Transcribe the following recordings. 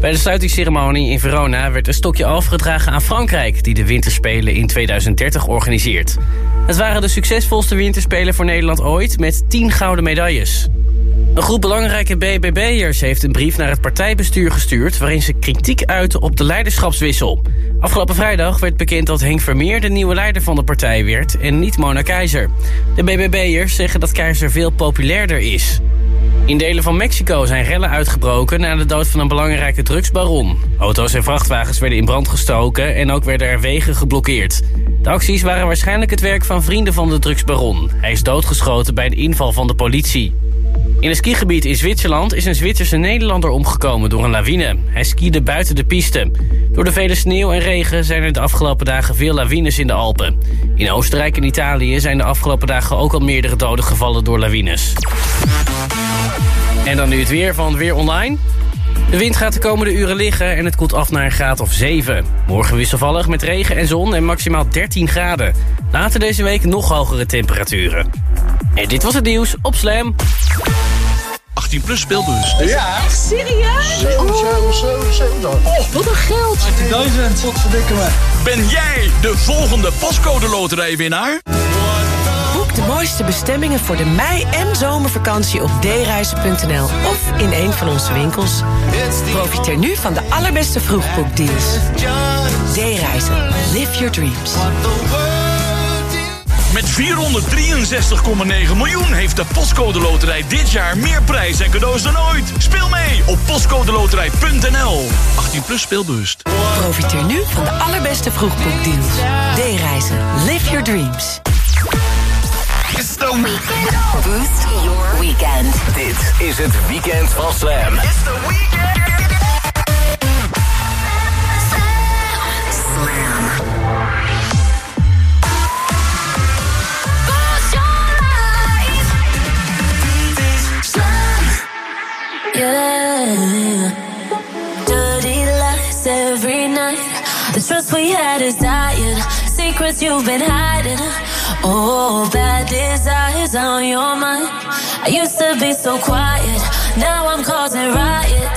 Bij de sluitingsceremonie in Verona werd een stokje overgedragen aan Frankrijk... die de winterspelen in 2030 organiseert. Het waren de succesvolste winterspelen voor Nederland ooit... met 10 gouden medailles. Een groep belangrijke BBB'ers heeft een brief naar het partijbestuur gestuurd... waarin ze kritiek uiten op de leiderschapswissel. Afgelopen vrijdag werd bekend dat Henk Vermeer de nieuwe leider van de partij werd... en niet Mona Keizer. De BBB'ers zeggen dat Keizer veel populairder is. In delen van Mexico zijn rellen uitgebroken na de dood van een belangrijke drugsbaron. Auto's en vrachtwagens werden in brand gestoken en ook werden er wegen geblokkeerd. De acties waren waarschijnlijk het werk van vrienden van de drugsbaron. Hij is doodgeschoten bij de inval van de politie. In een skigebied in Zwitserland is een Zwitserse Nederlander omgekomen door een lawine. Hij skiede buiten de piste. Door de vele sneeuw en regen zijn er de afgelopen dagen veel lawines in de Alpen. In Oostenrijk en Italië zijn de afgelopen dagen ook al meerdere doden gevallen door lawines. En dan nu het weer van Weer Online. De wind gaat de komende uren liggen en het koelt af naar een graad of 7. Morgen wisselvallig met regen en zon en maximaal 13 graden. Later deze week nog hogere temperaturen. En dit was het nieuws op Slam. 18 plus speelbus. Ja. Echt serieus? 7, 7, 7, 7 dan. Oh, wat een geld. 18.000. Wat verdikken. Ben jij de volgende pascode loterijwinnaar? Mooiste bestemmingen voor de mei- en zomervakantie op dereizen.nl of in een van onze winkels. Profiteer nu van de allerbeste vroegboekdeals. D-reizen. Live your dreams. Met 463,9 miljoen heeft de Postcode Loterij dit jaar meer prijs en cadeaus dan ooit. Speel mee op postcodeloterij.nl. 18 plus speelbewust. Profiteer nu van de allerbeste vroegboekdeals. D-reizen. Live your dreams. Boost your weekend. Dit is het weekend van Slam. It's the weekend. Yeah. Dirty lies every night. The trust we had is dying. Secrets you've been hiding. Oh, bad desires on your mind. I used to be so quiet. Now I'm causing riots.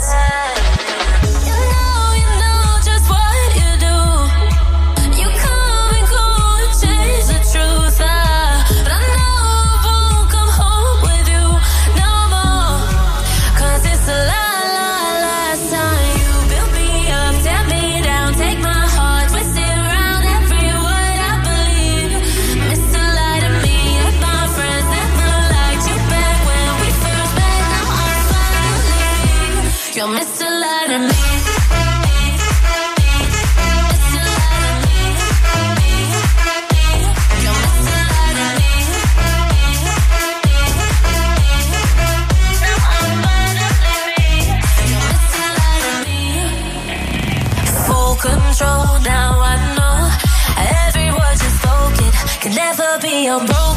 I'm broke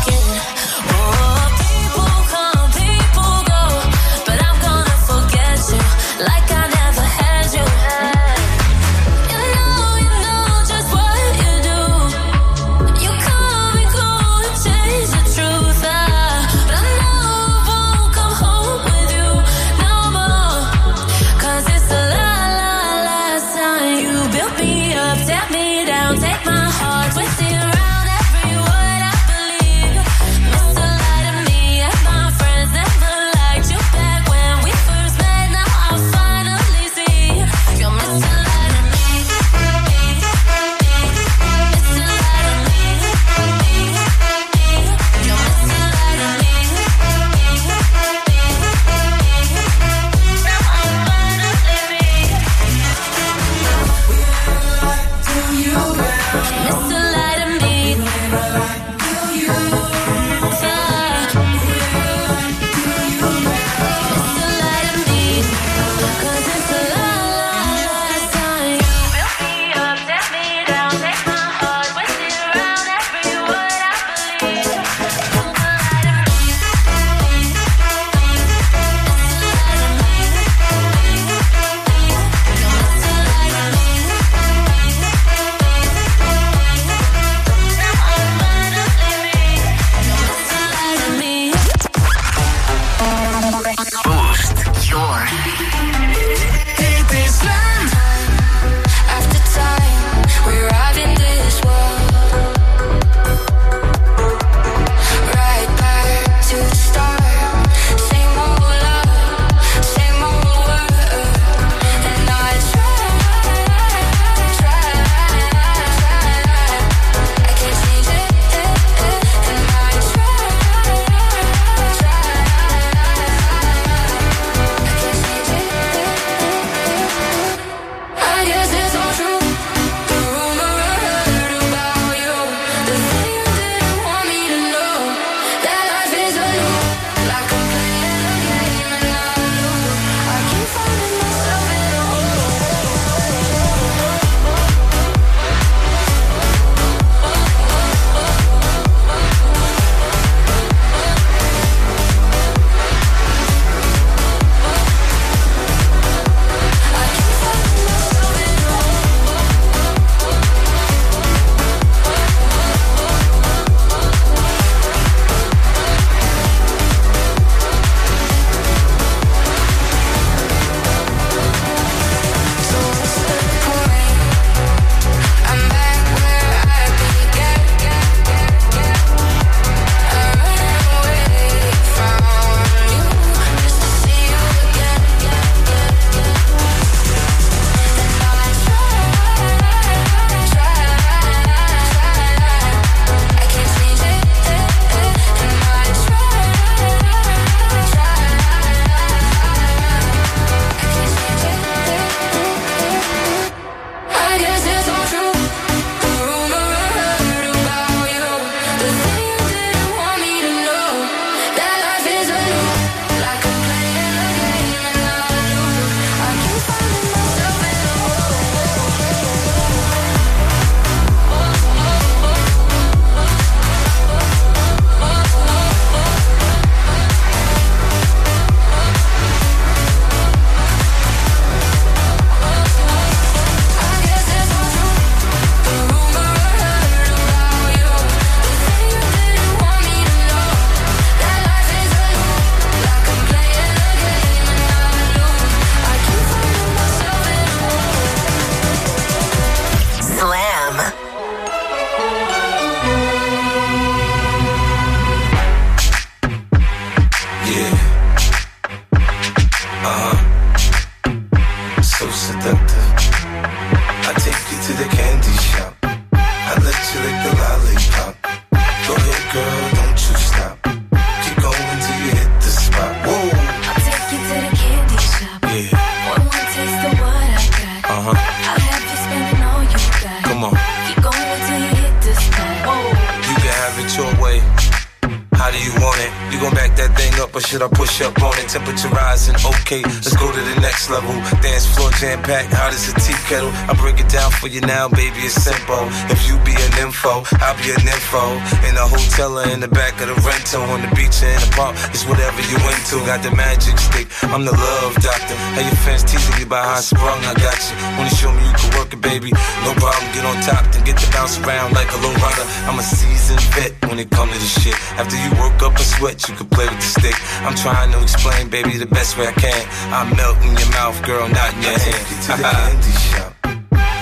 jam packed, hot as a tea kettle. I break it down for you now, baby, it's simple. If you be an info, I'll be an info. In a hotel or in the back of the rental, on the beach or in the park, it's whatever you into. Got the magic stick, I'm the love doctor. Hey, your fans teasing you about how I sprung, I got you. Wanna show me you can work it, baby? No problem, get on top, then get to bounce around like a low rider. I'm a seasoned vet when it come to this shit. After you work up a sweat, you can play with the stick. I'm trying to explain, baby, the best way I can. I melt in your mouth, girl, not in your hand. to the candy shop.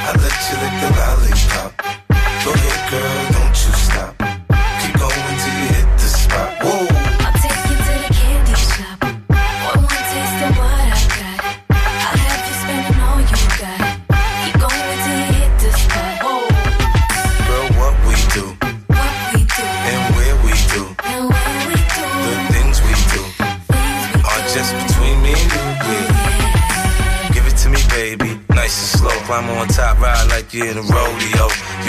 I let you lick the lollipop. Go ahead, girl, don't you stop. Climb on top, ride like you're in a rodeo.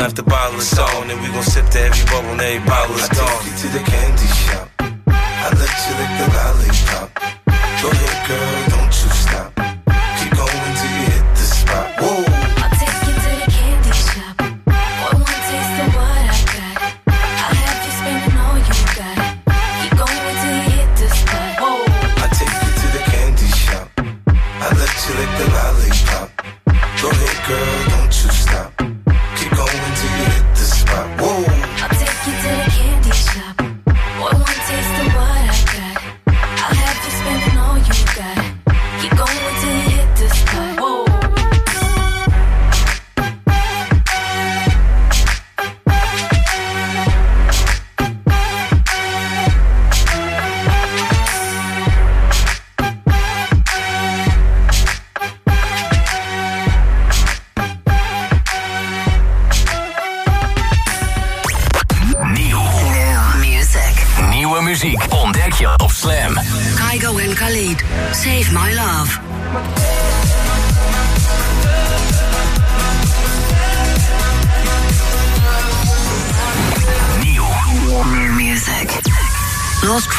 After bottle is on, and we gon' sip to every bubble and every bottle is gone. I take you to the candy shop. I let you lick the lollipop. Go ahead, girl, don't you stop.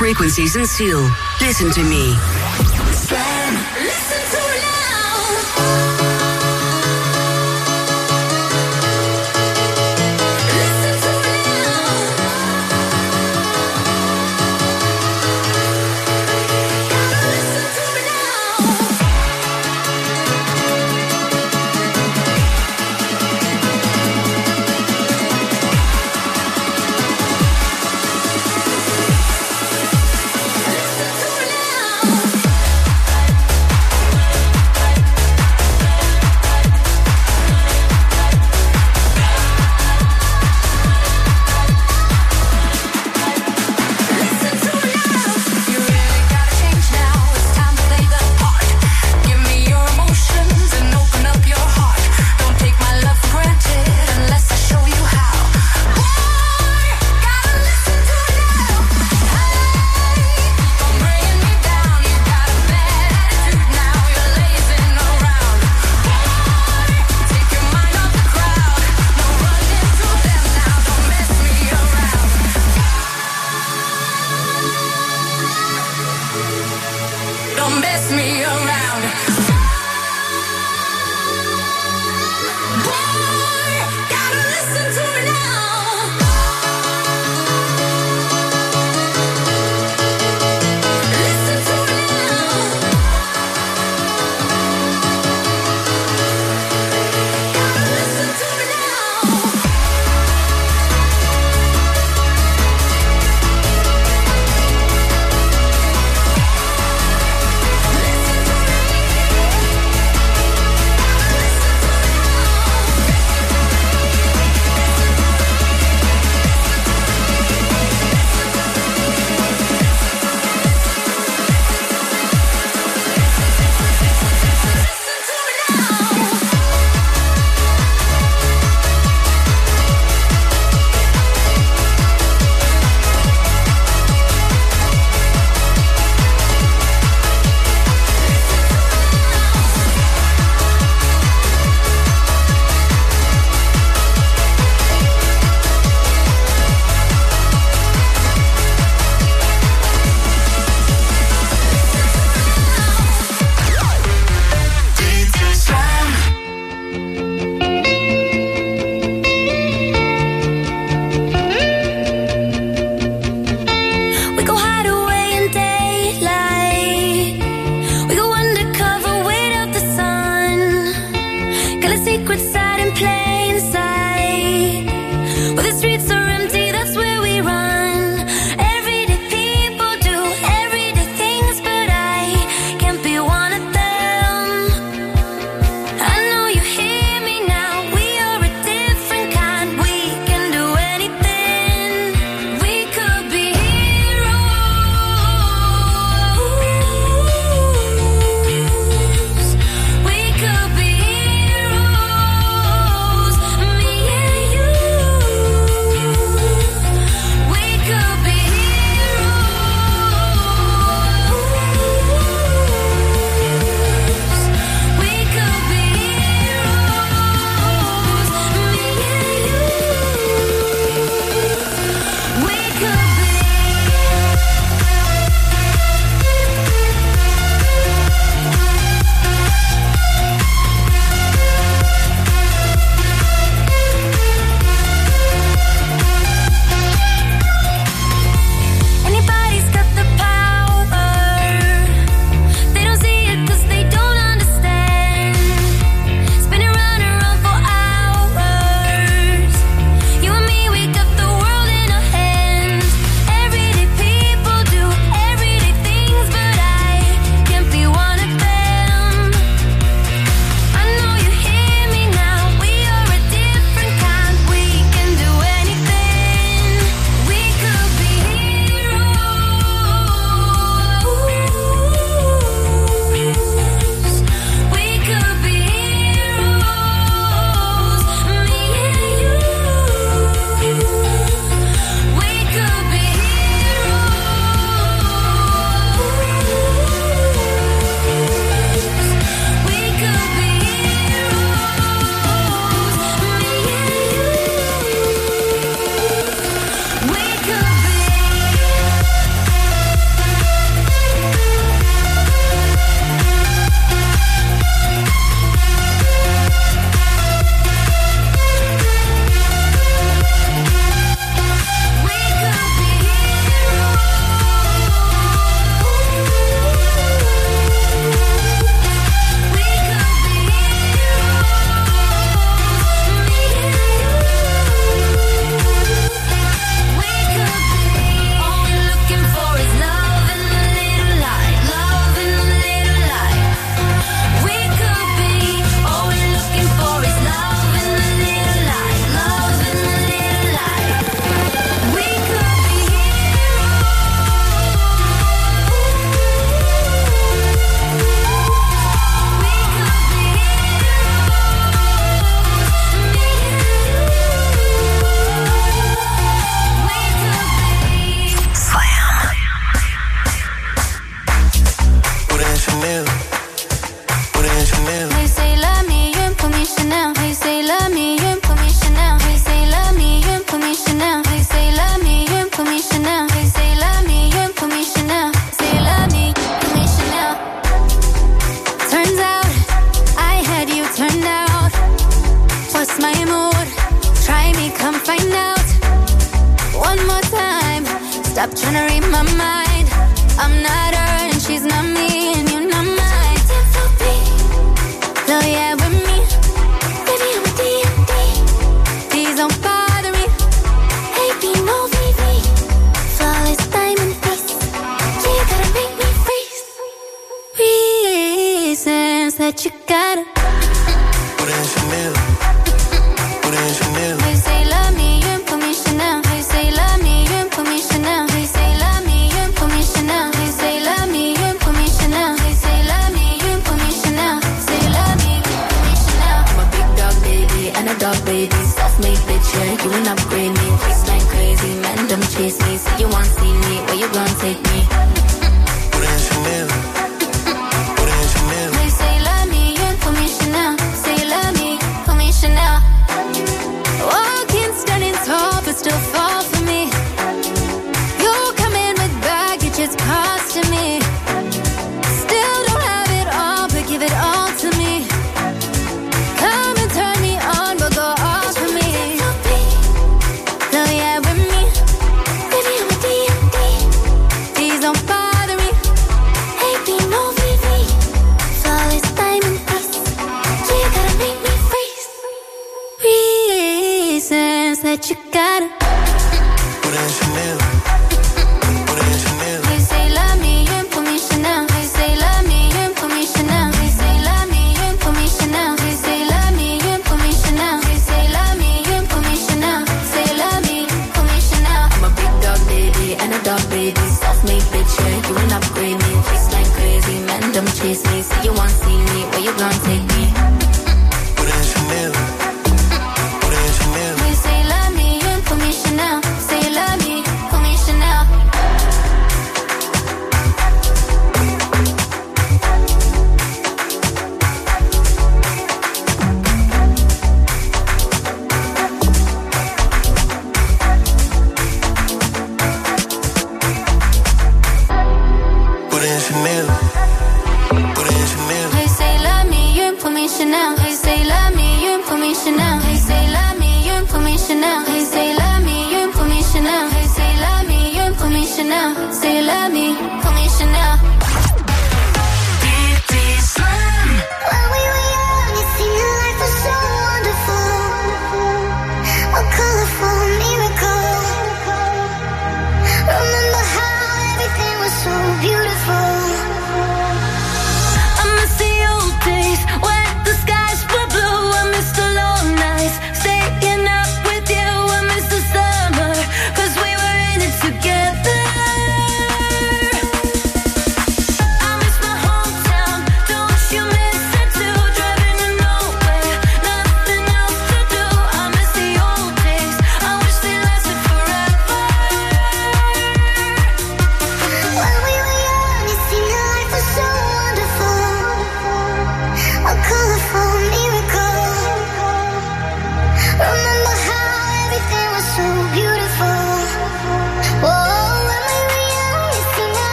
Frequencies and Seal. Listen to me.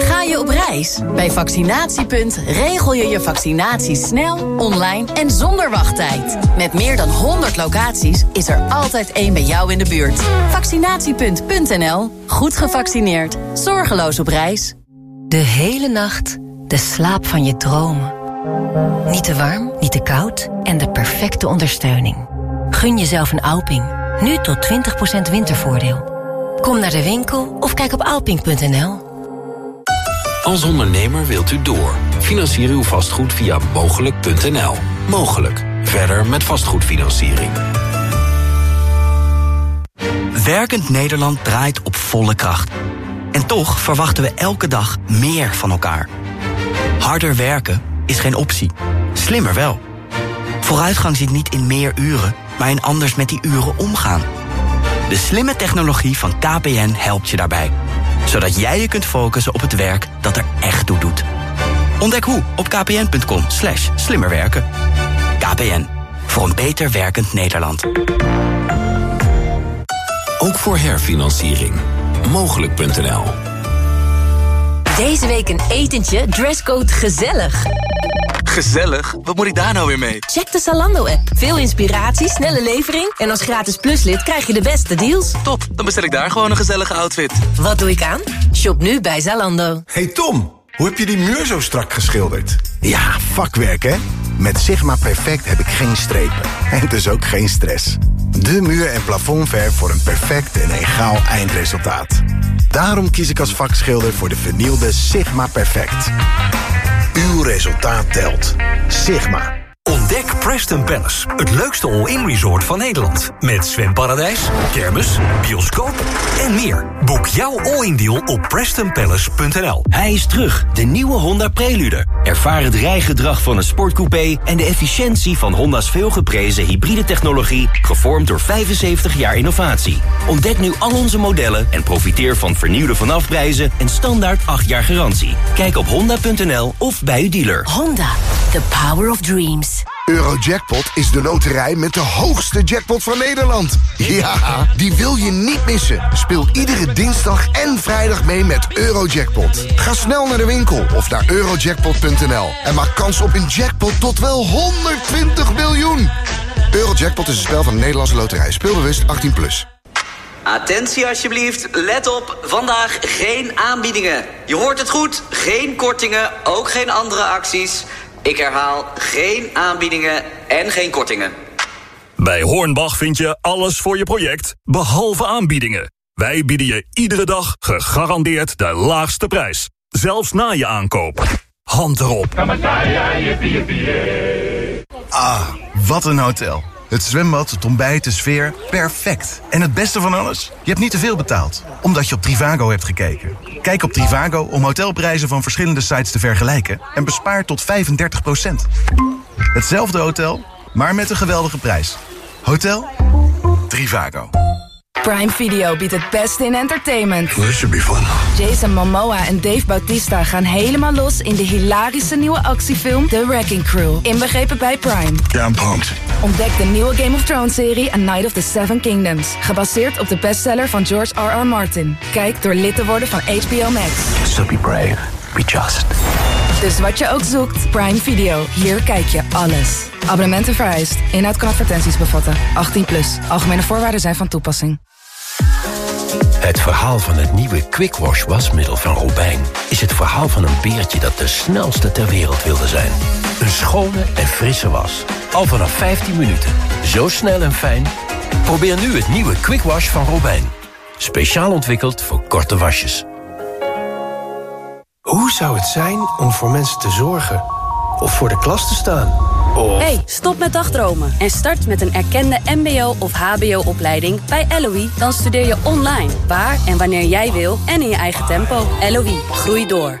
Ga je op reis? Bij Vaccinatiepunt regel je je vaccinatie snel, online en zonder wachttijd. Met meer dan 100 locaties is er altijd één bij jou in de buurt. Vaccinatiepunt.nl. Goed gevaccineerd. Zorgeloos op reis. De hele nacht de slaap van je dromen. Niet te warm, niet te koud en de perfecte ondersteuning. Gun jezelf een Alping. Nu tot 20% wintervoordeel. Kom naar de winkel of kijk op alping.nl. Als ondernemer wilt u door. Financier uw vastgoed via mogelijk.nl. Mogelijk. Verder met vastgoedfinanciering. Werkend Nederland draait op volle kracht. En toch verwachten we elke dag meer van elkaar. Harder werken is geen optie. Slimmer wel. Vooruitgang zit niet in meer uren, maar in anders met die uren omgaan. De slimme technologie van KPN helpt je daarbij. Zodat jij je kunt focussen op het werk dat er echt toe doet. Ontdek hoe op kpn.com slash slimmerwerken. KPN, voor een beter werkend Nederland. Ook voor herfinanciering. Mogelijk.nl Deze week een etentje, dresscode gezellig. Gezellig? Wat moet ik daar nou weer mee? Check de Zalando-app. Veel inspiratie, snelle levering... en als gratis pluslid krijg je de beste deals. Top, dan bestel ik daar gewoon een gezellige outfit. Wat doe ik aan? Shop nu bij Zalando. Hey Tom, hoe heb je die muur zo strak geschilderd? Ja, vakwerk hè? Met Sigma Perfect heb ik geen strepen. En dus ook geen stress. De muur- en plafondverf voor een perfect en egaal eindresultaat. Daarom kies ik als vakschilder voor de vernielde Sigma Perfect. Uw resultaat telt. Sigma. Ontdek Preston Palace, het leukste all-in resort van Nederland. Met zwemparadijs, kermis, bioscoop en meer. Boek jouw all-in deal op prestonpalace.nl. Hij is terug, de nieuwe Honda Prelude. Ervaar het rijgedrag van een sportcoupé en de efficiëntie van Honda's veelgeprezen hybride technologie, gevormd door 75 jaar innovatie. Ontdek nu al onze modellen en profiteer van vernieuwde vanafprijzen en standaard 8 jaar garantie. Kijk op honda.nl of bij uw dealer. Honda, the power of dreams. Eurojackpot is de loterij met de hoogste jackpot van Nederland. Ja, die wil je niet missen. Speel iedere dinsdag en vrijdag mee met Eurojackpot. Ga snel naar de winkel of naar eurojackpot.nl en maak kans op een jackpot tot wel 120 miljoen. Eurojackpot is een spel van de Nederlandse loterij. Speelbewust 18+. Plus. Attentie alsjeblieft, let op, vandaag geen aanbiedingen. Je hoort het goed, geen kortingen, ook geen andere acties... Ik herhaal, geen aanbiedingen en geen kortingen. Bij Hornbach vind je alles voor je project, behalve aanbiedingen. Wij bieden je iedere dag gegarandeerd de laagste prijs. Zelfs na je aankoop. Hand erop. Ah, wat een hotel. Het zwembad, het ontbijt, de sfeer, perfect. En het beste van alles? Je hebt niet te veel betaald, omdat je op Trivago hebt gekeken. Kijk op Trivago om hotelprijzen van verschillende sites te vergelijken... en bespaar tot 35% Hetzelfde hotel, maar met een geweldige prijs. Hotel Trivago. Prime Video biedt het beste in entertainment. This should be fun. Jason Momoa en Dave Bautista gaan helemaal los in de hilarische nieuwe actiefilm The Wrecking Crew. Inbegrepen bij Prime. Yeah, I'm pumped. Ontdek de nieuwe Game of Thrones serie A Night of the Seven Kingdoms. Gebaseerd op de bestseller van George R.R. Martin. Kijk door lid te worden van HBO Max. So be brave. Be just. Dus wat je ook zoekt, Prime Video. Hier kijk je alles. Abonnementen vereist. Inhoud kan advertenties bevatten. 18 plus. Algemene voorwaarden zijn van toepassing. Het verhaal van het nieuwe Quick Wash wasmiddel van Robijn... is het verhaal van een beertje dat de snelste ter wereld wilde zijn. Een schone en frisse was. Al vanaf 15 minuten. Zo snel en fijn. Probeer nu het nieuwe Quick Wash van Robijn. Speciaal ontwikkeld voor korte wasjes. Hoe zou het zijn om voor mensen te zorgen? Of voor de klas te staan? Of... Hey, stop met dagdromen en start met een erkende mbo- of hbo-opleiding bij LOE. Dan studeer je online, waar en wanneer jij wil en in je eigen tempo. LOE, groei door.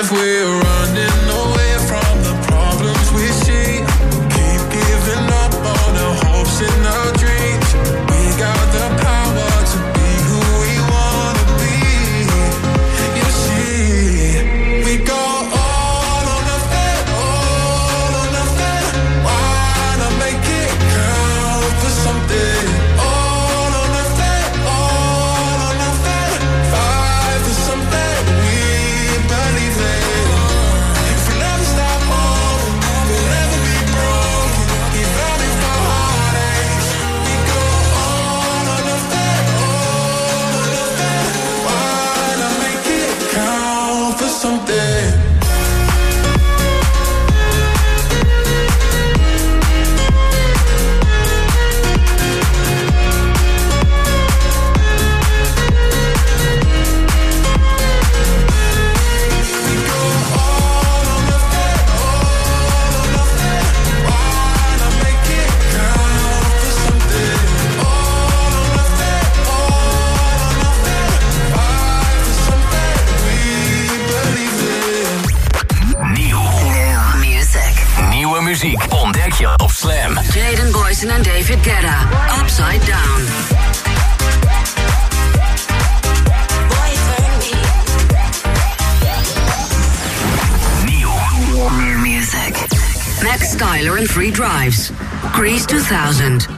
If we're running Free Drives. Grease 2000.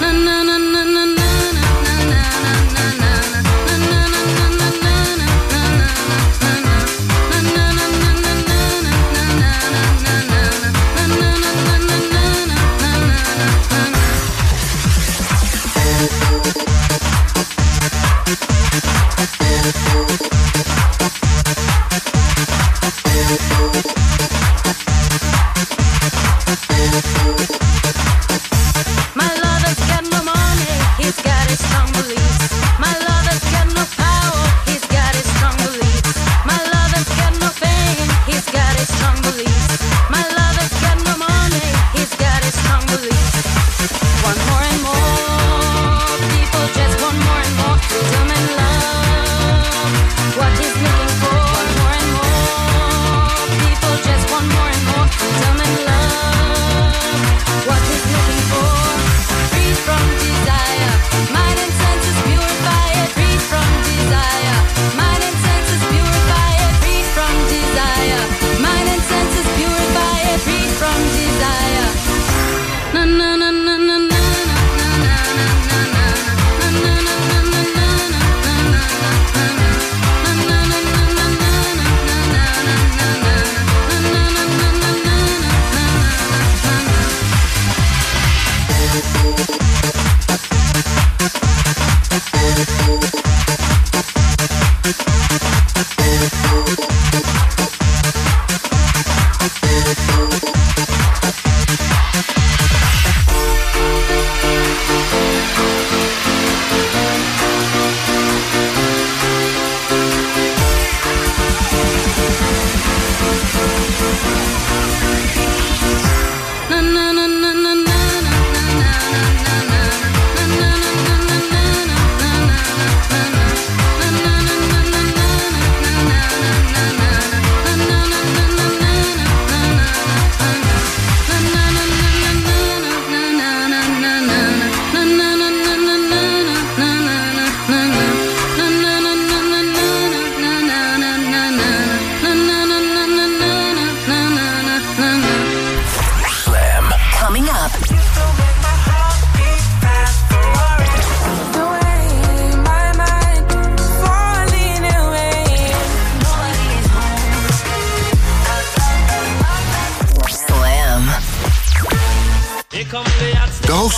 Na na na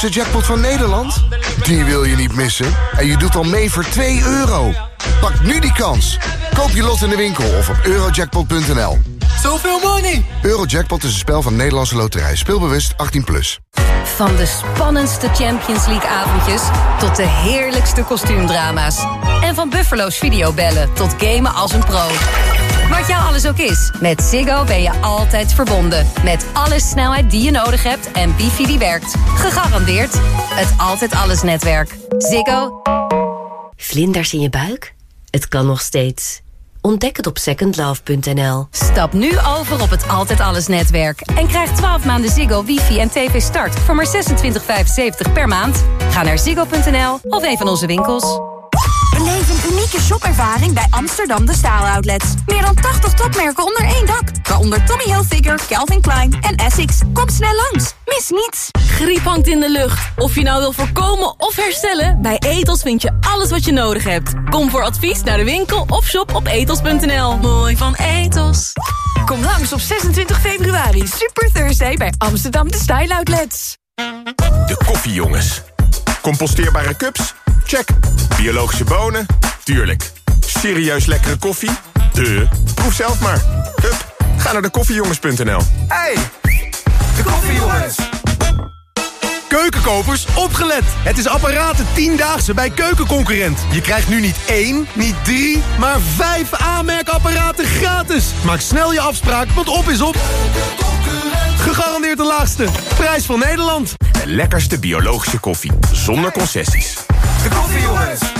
De hoogste jackpot van Nederland? Die wil je niet missen. En je doet al mee voor 2 euro. Pak nu die kans. Koop je lot in de winkel of op eurojackpot.nl. Zoveel money! Eurojackpot is een spel van Nederlandse Loterij. Speelbewust 18+. Plus. Van de spannendste Champions League avondjes tot de heerlijkste kostuumdrama's. En van Buffalo's videobellen tot gamen als een pro. Wat jou alles ook is, met Ziggo ben je altijd verbonden. Met alle snelheid die je nodig hebt en wifi die werkt. Gegarandeerd het Altijd Alles netwerk. Ziggo. Vlinders in je buik? Het kan nog steeds. Ontdek het op secondlove.nl. Stap nu over op het Altijd Alles netwerk. En krijg 12 maanden Ziggo, wifi en tv start voor maar 26,75 per maand. Ga naar ziggo.nl of een van onze winkels. Beleef unieke shopervaring bij Amsterdam De Staal Outlets. Meer dan 80 topmerken onder één dak. Waaronder Tommy Hilfiger, Calvin Klein en Essex. Kom snel langs. Mis niets. Griep hangt in de lucht. Of je nou wil voorkomen of herstellen, bij Etos vind je alles wat je nodig hebt. Kom voor advies naar de winkel of shop op etos.nl. Mooi van Etos. Kom langs op 26 februari. Super Thursday bij Amsterdam De Style Outlets. De koffiejongens. Composteerbare cups? Check. Biologische bonen? Tuurlijk. Serieus lekkere koffie? De. Proef zelf maar. Hup, ga naar de koffiejongens.nl. Hey, de koffiejongens! Keuken Keukenkopers, opgelet! Het is apparaten 10-daagse bij Keukenconcurrent. Je krijgt nu niet één, niet drie, maar vijf aanmerkapparaten gratis. Maak snel je afspraak, want op is op. Gegarandeerd de laagste. Prijs van Nederland. De lekkerste biologische koffie, zonder concessies. De koffie, jongens.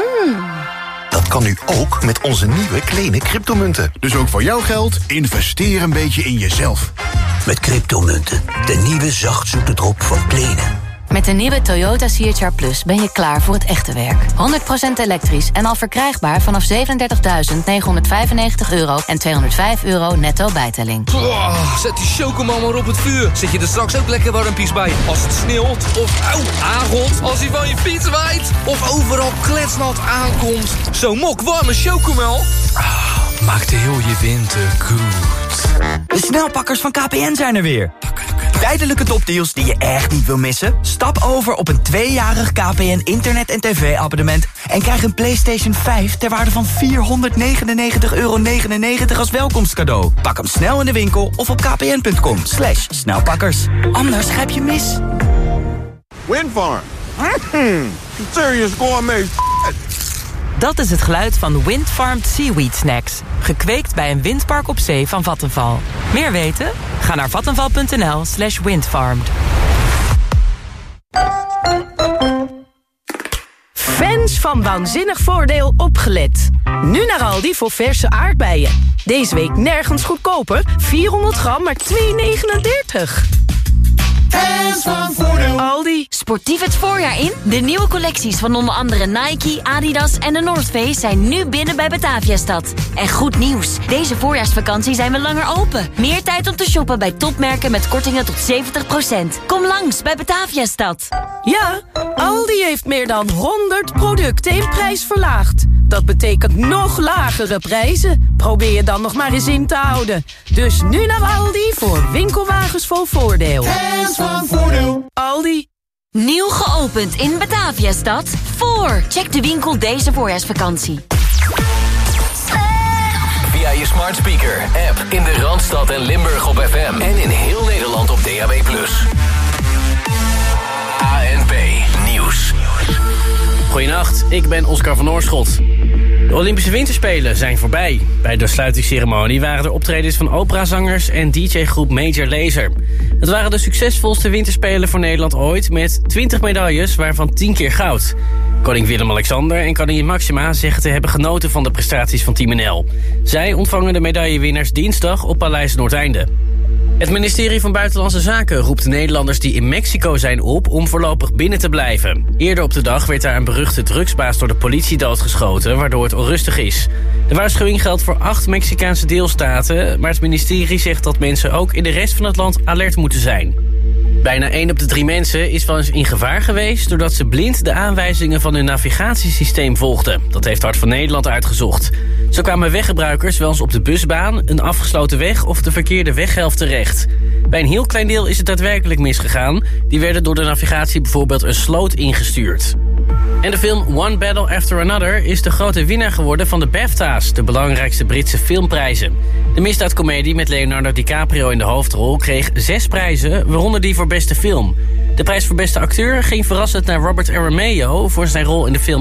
kan nu ook met onze nieuwe kleine cryptomunten. Dus ook voor jouw geld, investeer een beetje in jezelf. Met cryptomunten, de nieuwe zachtzoete drop van Kleene. Met de nieuwe Toyota CHR Plus ben je klaar voor het echte werk. 100% elektrisch en al verkrijgbaar vanaf 37.995 euro en 205 euro netto bijtelling. Oh, zet die chocomel maar op het vuur. Zet je er straks ook lekker warmpies bij. Als het sneeuwt of aangot. Als hij van je fiets waait. Of overal kletsnat aankomt. Zo'n mok warme chocomel. Ah, maakt heel je winter goed. De snelpakkers van KPN zijn er weer. Tijdelijke topdeals die je echt niet wil missen? Stap over op een tweejarig KPN internet- en tv-abonnement... en krijg een PlayStation 5 ter waarde van 499,99 euro als welkomstcadeau. Pak hem snel in de winkel of op kpn.com. Slash snelpakkers. Anders grijp je mis. Windfarm. Mm, serious gourmet Dat is het geluid van Windfarmed Seaweed Snacks. Gekweekt bij een windpark op zee van Vattenval. Meer weten? Ga naar vattenval.nl slash windfarmed. Fans van Waanzinnig Voordeel opgelet. Nu naar Aldi voor verse aardbeien. Deze week nergens goedkoper. 400 gram, maar 2,39. Fans van Voordeel. Aldi. Sportief het voorjaar in? De nieuwe collecties van onder andere Nike, Adidas en de North Face zijn nu binnen bij Bataviastad. En goed nieuws, deze voorjaarsvakantie zijn we langer open. Meer tijd om te shoppen bij topmerken met kortingen tot 70%. Kom langs bij Bataviastad. Ja, Aldi heeft meer dan 100 producten in prijs verlaagd. Dat betekent nog lagere prijzen. Probeer je dan nog maar eens in te houden. Dus nu naar Aldi voor winkelwagens vol voordeel. Fans van Voordeel. Aldi. Nieuw geopend in Bataviastad. Voor. Check de winkel deze voorjaarsvakantie. Via je smart speaker, app in de Randstad en Limburg op FM. En in heel Nederland op DAB+. ANP. Goedenacht, ik ben Oscar van Oorschot. De Olympische Winterspelen zijn voorbij. Bij de sluitingsceremonie waren er optredens van operazangers en DJ-groep Major Lazer. Het waren de succesvolste winterspelen voor Nederland ooit... met 20 medailles, waarvan 10 keer goud. Koning Willem-Alexander en koningin Maxima zeggen te hebben genoten van de prestaties van Team NL. Zij ontvangen de medaillewinnaars dinsdag op Paleis Noordeinde. Het ministerie van Buitenlandse Zaken roept de Nederlanders die in Mexico zijn op om voorlopig binnen te blijven. Eerder op de dag werd daar een beruchte drugsbaas door de politie doodgeschoten, waardoor het onrustig is. De waarschuwing geldt voor acht Mexicaanse deelstaten, maar het ministerie zegt dat mensen ook in de rest van het land alert moeten zijn. Bijna 1 op de drie mensen is wel eens in gevaar geweest... doordat ze blind de aanwijzingen van hun navigatiesysteem volgden. Dat heeft Hart van Nederland uitgezocht. Zo kwamen weggebruikers wel eens op de busbaan... een afgesloten weg of de verkeerde weghelft terecht. Bij een heel klein deel is het daadwerkelijk misgegaan. Die werden door de navigatie bijvoorbeeld een sloot ingestuurd. En de film One Battle After Another is de grote winnaar geworden van de BAFTA's, de belangrijkste Britse filmprijzen. De misdaadcomedie met Leonardo DiCaprio in de hoofdrol kreeg zes prijzen, waaronder die voor beste film. De prijs voor beste acteur ging verrassend naar Robert Aramayo voor zijn rol in de film